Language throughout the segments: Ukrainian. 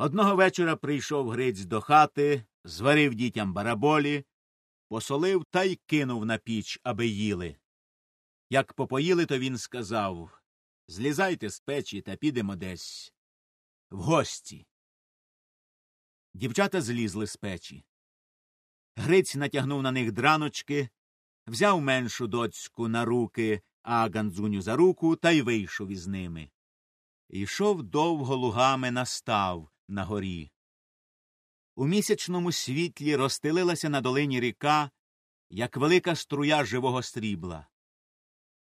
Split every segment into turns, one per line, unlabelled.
Одного вечора прийшов Гриць до хати, зварив дітям бараболі, посолив та й кинув на піч, аби їли. Як попоїли, то він сказав Злізайте з печі та підемо десь в гості. Дівчата злізли з печі. Гриць натягнув на них драночки, взяв меншу доцьку на руки, а Ганзуню за руку та й вийшов із ними. Йшов довго лугами настав на горі. У місячному світлі розстелилася на долині ріка, як велика струя живого срібла.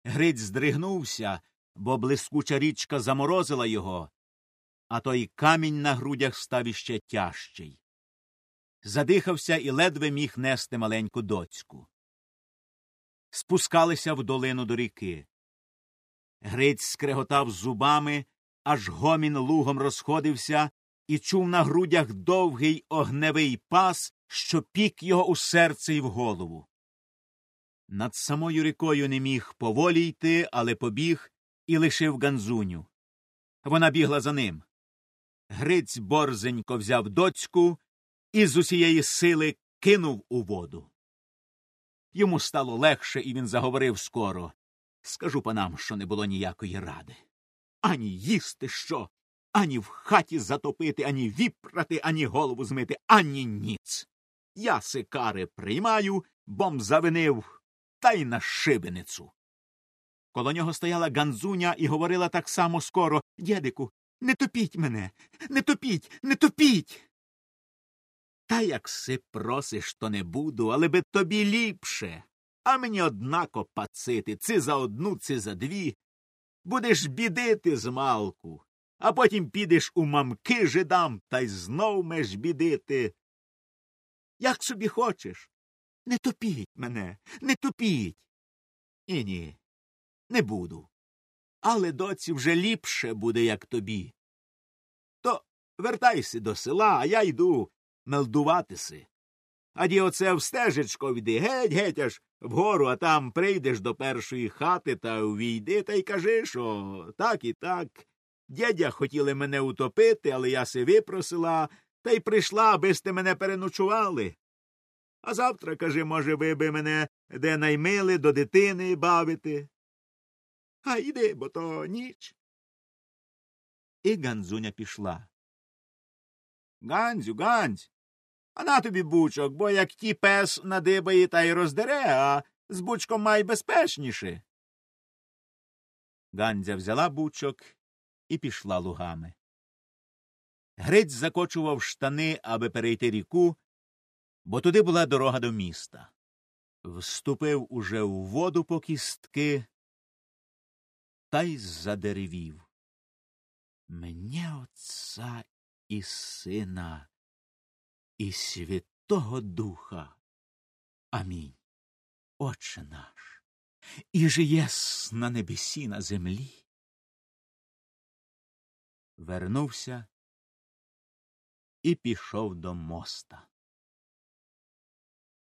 Гриць здригнувся, бо блискуча річка заморозила його, а той камінь на грудях став іще тяжчий. Задихався і ледве міг нести маленьку доцьку. Спускалися в долину до ріки. Гриць скреготав зубами, аж гомін лугом розходився, і чув на грудях довгий огневий пас, що пік його у серце й в голову. Над самою рікою не міг поволі йти, але побіг і лишив Ганзуню. Вона бігла за ним. Гриць борзенько взяв доцьку і з усієї сили кинув у воду. Йому стало легше, і він заговорив скоро. Скажу панам, що не було ніякої ради. Ані їсти що, ані в хаті затопити, ані віпрати, ані голову змити, ані ніц. Я сикари приймаю, бом завинив, та й на шибеницю. Коло нього стояла Ганзуня і говорила так само скоро Дєдику, не топіть мене, не топіть, не топіть. Та як си просиш, то не буду, але би тобі ліпше. А мені однако пацити, ци за одну, ци за дві. Будеш бідити з малку, а потім підеш у мамки жидам та й знов меш бідити. Як собі хочеш. Не топіть мене, не топіть. І ні, не буду. Але доці вже ліпше буде, як тобі. То вертайся до села, а я йду мелдуватиси. Аді оце в стежечко йди, геть, геть аж вгору, а там прийдеш до першої хати та увійди та й кажи, що так і так. Дядя хотіли мене утопити, але я се випросила, та й прийшла, аби сте мене переночували. А завтра, каже, може, ви би мене де наймили до дитини бавити. А йди, бо то ніч. І Ганзуня пішла. Ганзю, Ганзь, а на тобі бучок, бо як ті пес надибає та й роздере, а з бучком май безпечніше. Гандзя взяла бучок і пішла лугами. Гриць закочував штани, аби перейти ріку, бо туди була дорога до міста. Вступив уже у воду по кістки та й задеревів. Мене отца і сина, і Святого Духа. Амінь. Отче наш, і же єс на небесі на землі. Вернувся і пішов до моста.